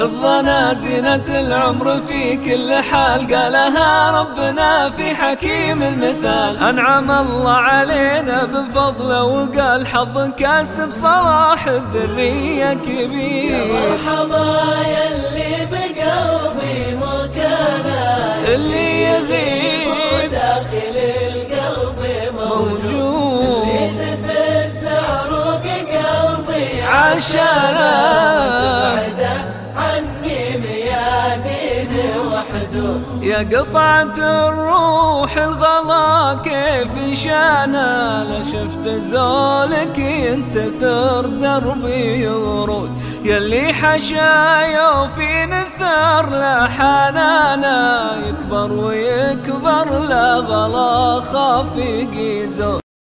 الظنا زينة العمر في كل حال قالها ربنا في حكيم المثال. أنعم الله علينا بفضله وقال حظ كاسب صلاح الذرية كبير. يا مرحبا يلي بقلبي مكانه. اللي يغيب داخل القلب موجود. موجود. اللي تفز عروق قلبي. عشانه يا قطعة الروح الغلا كيف شانا لا شفت زولك ينتثر دربي ورود. يلي حشايا في نثار لا حنانا يكبر ويكبر لا غلا خافق زود